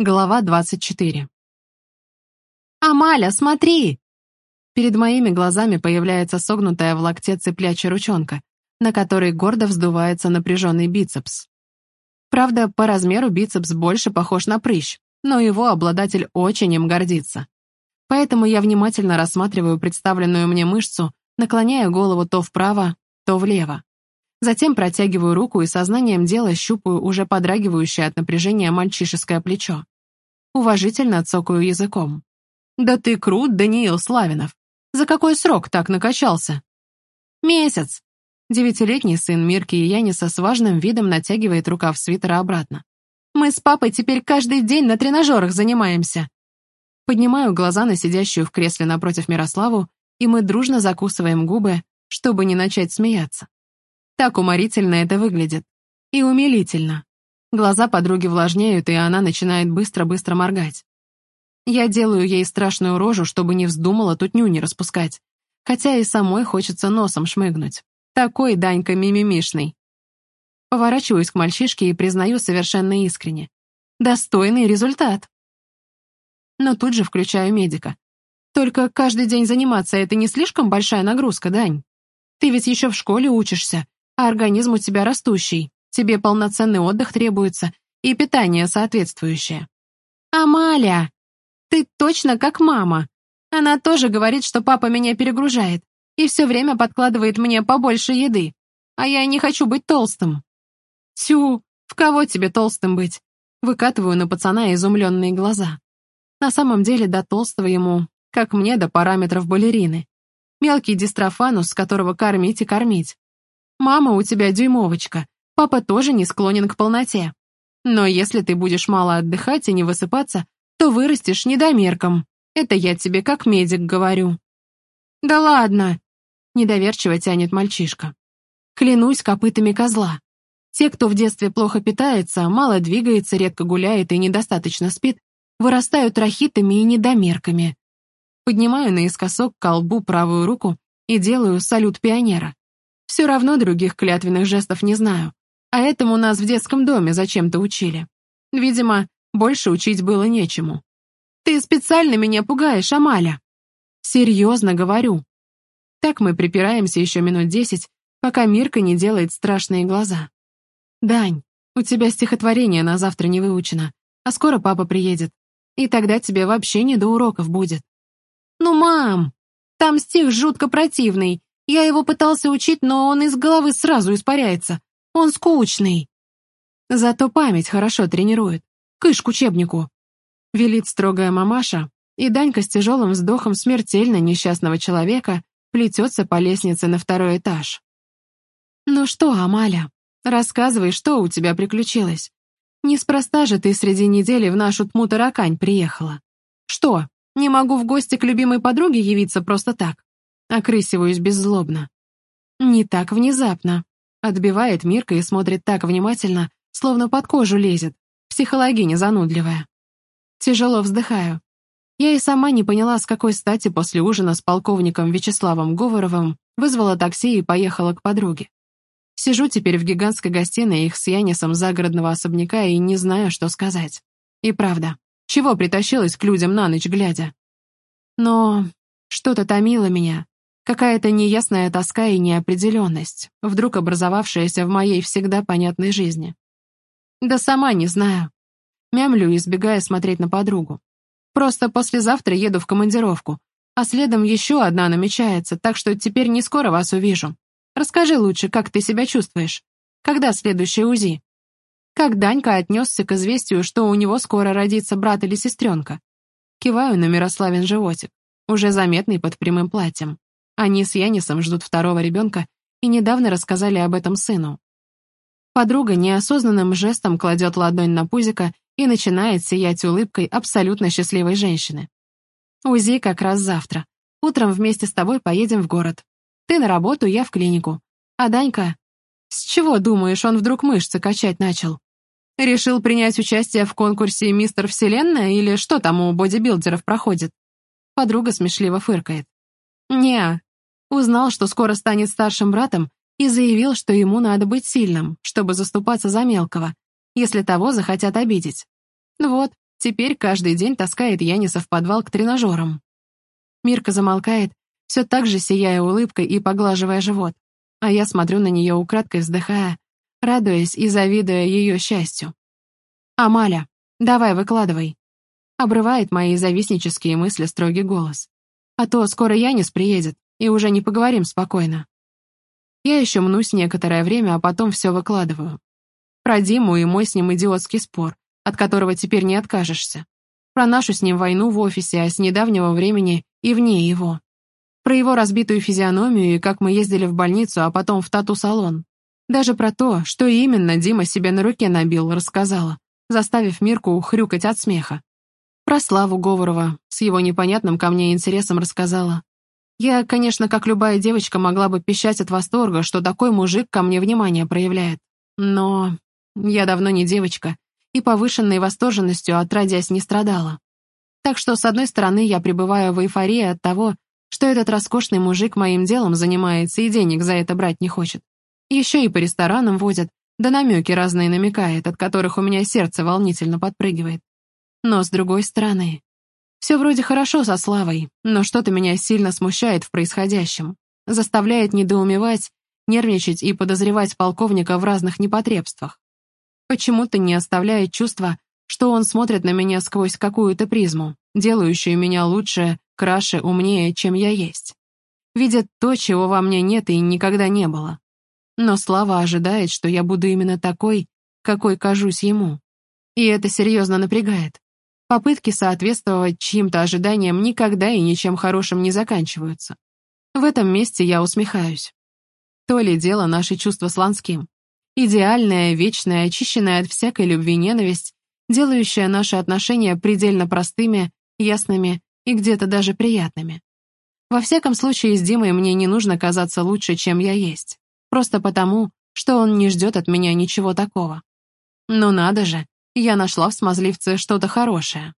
Глава 24. «Амаля, смотри!» Перед моими глазами появляется согнутая в локте цыплячья ручонка, на которой гордо вздувается напряженный бицепс. Правда, по размеру бицепс больше похож на прыщ, но его обладатель очень им гордится. Поэтому я внимательно рассматриваю представленную мне мышцу, наклоняя голову то вправо, то влево. Затем протягиваю руку и сознанием дела щупаю уже подрагивающее от напряжения мальчишеское плечо. Уважительно цокаю языком. «Да ты крут, Даниил Славинов! За какой срок так накачался?» «Месяц!» Девятилетний сын Мирки и Яниса с важным видом натягивает рукав свитера обратно. «Мы с папой теперь каждый день на тренажерах занимаемся!» Поднимаю глаза на сидящую в кресле напротив Мирославу, и мы дружно закусываем губы, чтобы не начать смеяться. Так уморительно это выглядит. И умилительно. Глаза подруги влажнеют, и она начинает быстро-быстро моргать. Я делаю ей страшную рожу, чтобы не вздумала тут нюни распускать. Хотя и самой хочется носом шмыгнуть. Такой Данька мимимишный. Поворачиваюсь к мальчишке и признаю совершенно искренне. Достойный результат. Но тут же включаю медика. Только каждый день заниматься — это не слишком большая нагрузка, Дань? Ты ведь еще в школе учишься, а организм у тебя растущий, тебе полноценный отдых требуется и питание соответствующее. Амаля, ты точно как мама. Она тоже говорит, что папа меня перегружает и все время подкладывает мне побольше еды, а я не хочу быть толстым. Тю, в кого тебе толстым быть? Выкатываю на пацана изумленные глаза. На самом деле до толстого ему, как мне до параметров балерины. Мелкий дистрофанус, которого кормить и кормить. Мама у тебя дюймовочка, папа тоже не склонен к полноте. Но если ты будешь мало отдыхать и не высыпаться, то вырастешь недомерком. Это я тебе как медик говорю». «Да ладно!» — недоверчиво тянет мальчишка. «Клянусь копытами козла. Те, кто в детстве плохо питается, мало двигается, редко гуляет и недостаточно спит, вырастают рахитами и недомерками. Поднимаю наискосок к колбу правую руку и делаю салют пионера. Все равно других клятвенных жестов не знаю. А этому нас в детском доме зачем-то учили. Видимо, больше учить было нечему. Ты специально меня пугаешь, Амаля. Серьезно говорю. Так мы припираемся еще минут десять, пока Мирка не делает страшные глаза. Дань, у тебя стихотворение на завтра не выучено, а скоро папа приедет, и тогда тебе вообще не до уроков будет. Ну, мам, там стих жутко противный, я его пытался учить, но он из головы сразу испаряется. Он скучный. Зато память хорошо тренирует. Кыш к учебнику. Велит строгая мамаша, и Данька с тяжелым вздохом смертельно несчастного человека плетется по лестнице на второй этаж. «Ну что, Амаля, рассказывай, что у тебя приключилось? Неспроста же ты среди недели в нашу тму-таракань приехала. Что, не могу в гости к любимой подруге явиться просто так? Окрысиваюсь беззлобно. Не так внезапно. Отбивает Мирка и смотрит так внимательно, словно под кожу лезет, психологиня занудливая. Тяжело вздыхаю. Я и сама не поняла, с какой стати после ужина с полковником Вячеславом Говоровым вызвала такси и поехала к подруге. Сижу теперь в гигантской гостиной их с Янисом загородного особняка и не знаю, что сказать. И правда, чего притащилась к людям на ночь глядя? Но что-то томило меня, Какая-то неясная тоска и неопределенность, вдруг образовавшаяся в моей всегда понятной жизни. Да сама не знаю. Мямлю, избегая смотреть на подругу. Просто послезавтра еду в командировку, а следом еще одна намечается, так что теперь не скоро вас увижу. Расскажи лучше, как ты себя чувствуешь? Когда следующее УЗИ? Как Данька отнесся к известию, что у него скоро родится брат или сестренка? Киваю на Мирославин животик, уже заметный под прямым платьем. Они с Янисом ждут второго ребенка и недавно рассказали об этом сыну. Подруга неосознанным жестом кладет ладонь на пузико и начинает сиять улыбкой абсолютно счастливой женщины. УЗИ как раз завтра. Утром вместе с тобой поедем в город. Ты на работу, я в клинику. А Данька... С чего, думаешь, он вдруг мышцы качать начал? Решил принять участие в конкурсе «Мистер Вселенная» или что там у бодибилдеров проходит? Подруга смешливо фыркает. не Узнал, что скоро станет старшим братом, и заявил, что ему надо быть сильным, чтобы заступаться за мелкого, если того захотят обидеть. Вот, Теперь каждый день таскает Яниса в подвал к тренажерам. Мирка замолкает, все так же сияя улыбкой и поглаживая живот, а я смотрю на нее украдкой, вздыхая, радуясь и завидуя ее счастью. «Амаля, давай выкладывай», — обрывает мои завистнические мысли строгий голос. «А то скоро Янис приедет, и уже не поговорим спокойно». Я еще мнусь некоторое время, а потом все выкладываю. Про Диму и мой с ним идиотский спор, от которого теперь не откажешься. Про нашу с ним войну в офисе, а с недавнего времени и вне его. Про его разбитую физиономию и как мы ездили в больницу, а потом в тату-салон. Даже про то, что именно Дима себе на руке набил, рассказала, заставив Мирку ухрюкать от смеха. Про Славу Говорова с его непонятным ко мне интересом рассказала. Я, конечно, как любая девочка, могла бы пищать от восторга, что такой мужик ко мне внимание проявляет. Но я давно не девочка, и повышенной восторженностью отродясь не страдала. Так что, с одной стороны, я пребываю в эйфории от того, что этот роскошный мужик моим делом занимается и денег за это брать не хочет. Еще и по ресторанам водят, да намеки разные намекает, от которых у меня сердце волнительно подпрыгивает. Но с другой стороны, все вроде хорошо со Славой, но что-то меня сильно смущает в происходящем, заставляет недоумевать, нервничать и подозревать полковника в разных непотребствах. Почему-то не оставляет чувства, что он смотрит на меня сквозь какую-то призму, делающую меня лучше, краше, умнее, чем я есть. Видит то, чего во мне нет и никогда не было. Но Слава ожидает, что я буду именно такой, какой кажусь ему. И это серьезно напрягает. Попытки соответствовать чьим-то ожиданиям никогда и ничем хорошим не заканчиваются. В этом месте я усмехаюсь. То ли дело наши чувства с Ланским. Идеальная, вечная, очищенная от всякой любви ненависть, делающая наши отношения предельно простыми, ясными и где-то даже приятными. Во всяком случае, с Димой мне не нужно казаться лучше, чем я есть. Просто потому, что он не ждет от меня ничего такого. Ну надо же, я нашла в смазливце что-то хорошее.